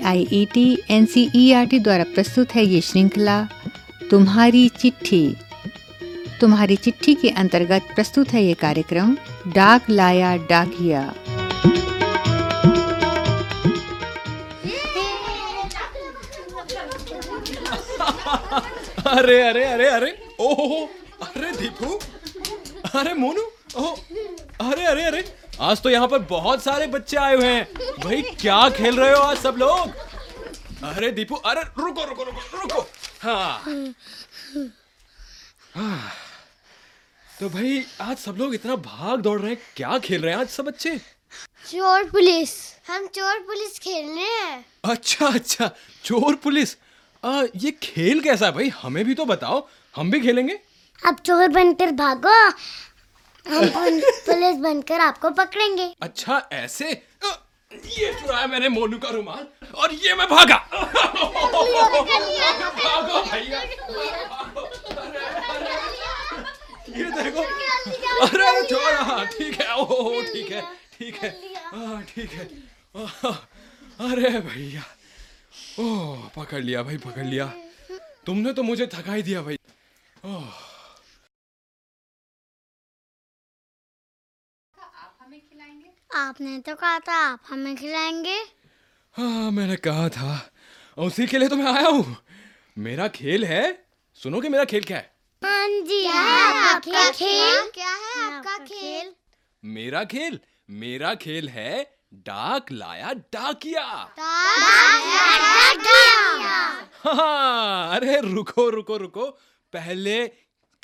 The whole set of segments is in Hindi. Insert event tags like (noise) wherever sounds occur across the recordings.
I E T N C E R T द्वारा प्रस्तुत है ये श्रृंखला, तुम्हारी चिट्ठी। तुम्हारी चिट्ठी के अंतर्गत प्रस्तुत है ये कार्यक्रम, डाक लाया डाकिया। अरे अरे अरे अरे, ओहो, अरे, दीपू, अरे, मोनू, ओह, अरे अरे अरे आज तो यहाँ पर बहुत सारे बच्चे आए हुए हैं। भाई क्या खेल रहे हो आज सब लोग? अरे दीपू अरे रुको रुको रुको रुको। हाँ। हाँ। तो भाई आज सब लोग इतना भाग दौड़ रहे हैं क्या खेल रहे हैं आज सब बच्चे? चोर पुलिस। हम चोर पुलिस खेल रहे हैं। अच्छा अच्छा चोर पुलिस। आ, ये खेल कैसा है भाई? हमें भी तो बताओ हम भी खेलेंगे? अब चोर बनकर भागो। हम पुलिस बनकर आपको पकड़ेंगे। अच्छा ऐसे? ये चुराया मैंने मोनू का रुमाल, और ये मैं भागा। भागो ये देखो। अरे ठीक है ओह ठीक है ठीक है। हाँ ठीक है। अरे भैया। ओह पकड़ लिया भाई, पकड़ लिया। तुमने तो मुझे थका ही दिया भाई। ओह। आपने तो कहा था आप हमें खिलाएँगे। हाँ मैंने कहा था। उसी के लिए तो मैं आया हूँ। मेरा खेल है सुनो कि मेरा खेल क्या है? हाँ जी क्या है आपका खेल? क्या है आपका खेल? मेरा खेल? मेरा खेल है डाक लाया डाकिया। हाँ अरे रुको रुको रुको। पहले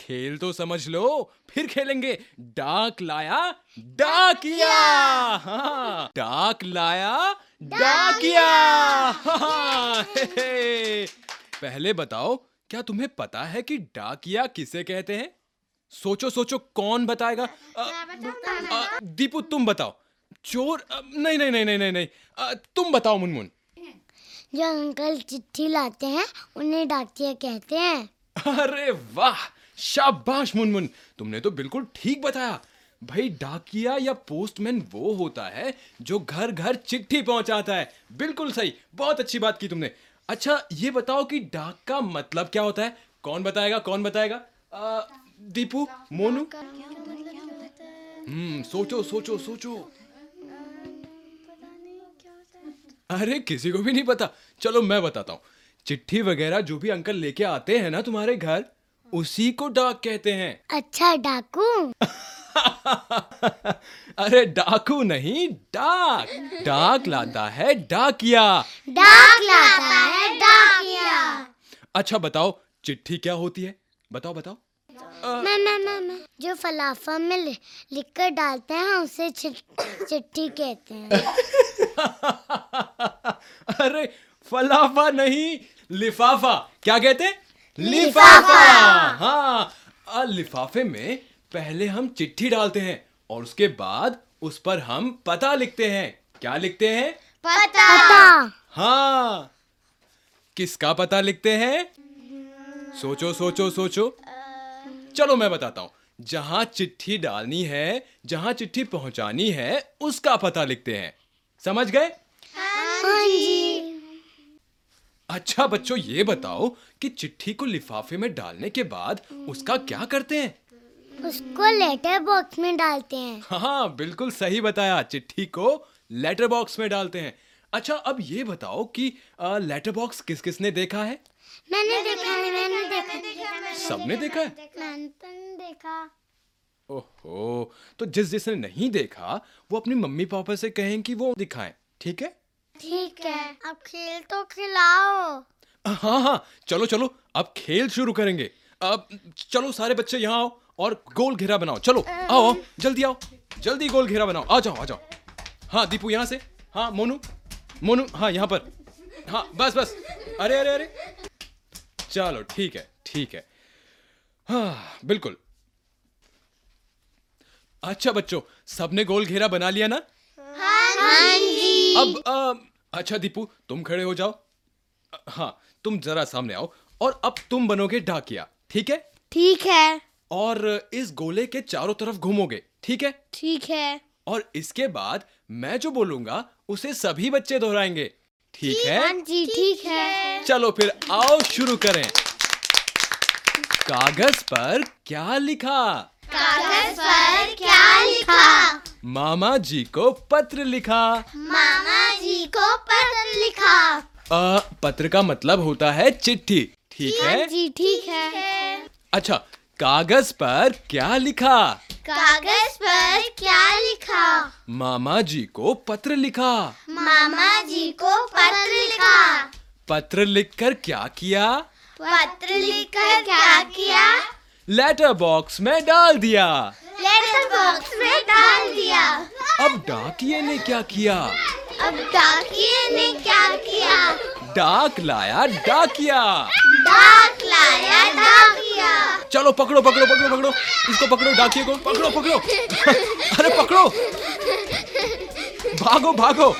खेल तो समझ लो फिर खेलेंगे। डाक लाया डाकिया। हाँ डाक लाया डाकिया। हाँ। पहले बताओ क्या तुम्हें पता है कि डाकिया किसे कहते हैं? सोचो सोचो कौन बताएगा? दीपू तुम बताओ। चोर नहीं नहीं नहीं नहीं नहीं। नहीं तुम बताओ मुनमुन। जो अंकल चिट्ठी लाते हैं उन्हें डाकिया कहते हैं। अरे वाह! शाबाश मुनमुन। तुमने तो बिल्कुल ठीक बताया। भाई, डाकिया या पोस्टमैन वो होता है जो घर घर चिट्ठी पहुंचाता है। बिल्कुल सही, बहुत अच्छी बात की तुमने। अच्छा ये बताओ कि डाक का मतलब क्या होता है? कौन बताएगा कौन बताएगा? दीपू, मोनू? हम्म सोचो सोचो सोचो। अरे, किसी को भी नहीं पता। चलो, मैं बताता हूँ। चिट्ठी वगैरह जो भी अंकल लेके आते हैं ना तुम्हारे घर उसी को डाक कहते हैं। अच्छा डाकू। (laughs) अरे डाकू नहीं डाक। डाक लाता है डाकिया। डाक लाता है डाकिया। अच्छा बताओ चिट्ठी क्या होती है? बताओ बताओ। मैं मैं मैं मैं जो फलाफा में लि, लिख कर डालते हैं उसे चिट्ठी कहते हैं। (laughs) अरे फलाफा नहीं लिफाफा। क्या कहते हैं? लिफाफा। हाँ लिफाफे में पहले हम चिट्ठी डालते हैं और उसके बाद उस पर हम पता लिखते हैं। क्या लिखते हैं? पता। पता। हाँ। किसका पता लिखते हैं? सोचो सोचो सोचो। चलो मैं बताता हूँ। जहाँ चिट्ठी डालनी है जहाँ चिट्ठी पहुंचानी है उसका पता लिखते हैं। समझ गए? हाँ जी। अच्छा बच्चों ये बताओ कि चिट्ठी को लिफाफे में डालने के बाद उसका क्या करते हैं? उसको लेटर बॉक्स में डालते हैं। हाँ बिल्कुल सही बताया। चिट्ठी को लेटर बॉक्स में डालते हैं। अच्छा अब ये बताओ कि लेटर बॉक्स किस किसने देखा है? मैंने देखा है मैंने देखा सबने देखा है? मैंने तो देखा। ओहो तो जिस जिसने नहीं देखा वो अपनी मम्मी पापा से कहें कि वो दिखाएँ ठीक है? ठीक है। अब खेल तो खिलाओ। हाँ हाँ चलो चलो, अब खेल शुरू करेंगे। अब चलो, सारे बच्चे यहाँ आओ और गोल घेरा बनाओ। चलो, आओ जल्दी आओ, जल्दी गोल घेरा बनाओ। आ जाओ आ जाओ। हाँ दीपू यहाँ से। हाँ मोनू मोनू हाँ यहाँ पर। हाँ बस बस। अरे अरे अरे। चलो, ठीक है ठीक है। हाँ बिल्कुल। अच्छा बच्चों, सबने गोल घेरा बना लिया ना? हाँ जी। अब अ, अच्छा दीपू तुम खड़े हो जाओ। हाँ तुम जरा सामने आओ और अब तुम बनोगे डाकिया ठीक है? ठीक है। और इस गोले के चारों तरफ़ घूमोगे ठीक है? ठीक है। और इसके बाद मैं जो बोलूँगा उसे सभी बच्चे दोहराएँगे ठीक है? जी ठीक है। चलो फिर आओ शुरू करें। कागज़ पर क्या लिखा? कागज़ पर क्या लिखा? मामा जी को पत्र लिखा। मामा जी को पत्र लिखा। अ, पत्र का मतलब होता है चिट्ठी। ठीक है जी ठीक है। अच्छा कागज़ पर क्या लिखा? कागज़ पर क्या लिखा? मामा जी को पत्र लिखा। मामा जी को पत्र लिखा। पत्र लिखकर क्या किया? पत्र लिखकर क्या किया? लेटर बॉक्स में डाल दिया। लेटर बॉक्स में डाल दिया। अब डाकिए ने क्या किया? अब डाकिए ने क्या किया? डाक लाया डाकिया डाक लाया डाकिया चलो पकड़ो पकड़ो पकड़ो पकड़ो। इसको पकड़ो डाकिए को। पकड़ो पकड़ो। अरे पकड़ो। भागो भागो।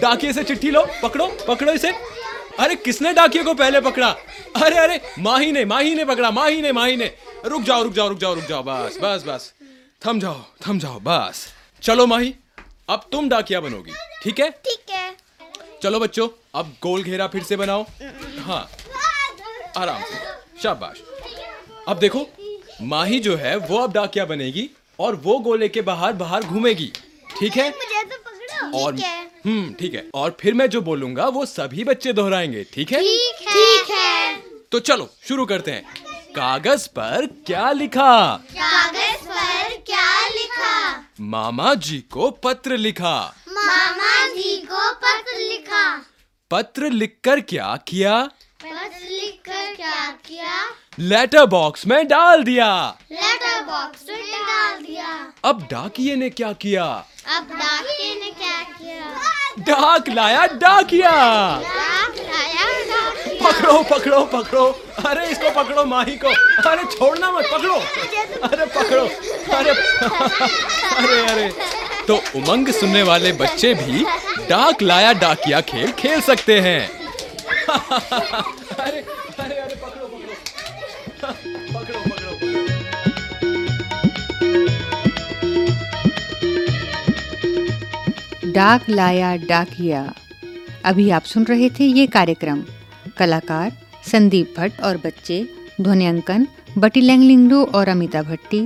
डाकिए से चिट्ठी लो। पकड़ो पकड़ो इसे। अरे किसने डाकिए को पहले पकड़ा? अरे अरे माही ने माही ने पकड़ा माही ने माही ने। रुक जाओ रुक जाओ रुक जाओ रुक जाओ। बस बस बस। थम जाओ थम जाओ बस। चलो माही अब तुम डाकिया बनोगी ठीक है? ठीक है। चलो बच्चों अब गोल घेरा फिर से बनाओ। हाँ आराम से। शाबाश। अब देखो माही जो है वो अब डाकिया बनेगी और वो गोले के बाहर बाहर घूमेगी ठीक है? मुझे तो पकड़ो। और हम्म ठीक है। और फिर मैं जो बोलूँगा वो सभी बच्चे दोहराएँगे ठीक है? ठीक है। ठीक है। तो चलो शुरू करते हैं। कागज़ पर क्या लिखा? मामा जी को पत्र लिखा। मामा जी को पत्र लिखा। पत्र लिखकर क्या किया? पत्र लिखकर क्या किया? लेटर बॉक्स में डाल दिया। लेटर बॉक्स में डाल दिया। अब डाकिए ने क्या किया? अब डाकिए ने क्या किया? डाक लाया डाकिया। डाक लाया डाकिया पकड़ो पकड़ो पकड़ो। अरे, इसको पकड़ो, माही को। अरे, छोड़ना मत, पकड़ो। अरे पकड़ो। अरे अरे अरे। तो उमंग सुनने वाले बच्चे भी डाक लाया डाकिया खेल खेल सकते हैं। अरे अरे अरे, पकड़ो पकड़ो। पकड़ो पकड़ो डाक लाया डाकिया। अभी आप सुन रहे थे ये कार्यक्रम। कलाकार संदीप भट्ट और बच्चे ध्वनियांकन बटी लैंगलिंगडो और अमिता भट्टी,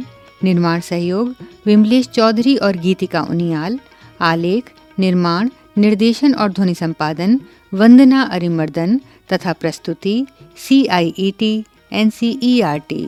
निर्माण सहयोग विमलेश चौधरी और गीतिका उनियाल, आलेख, निर्माण, निर्देशन और ध्वनि संपादन वंदना अरिमर्दन तथा प्रस्तुति C I E T N C E R T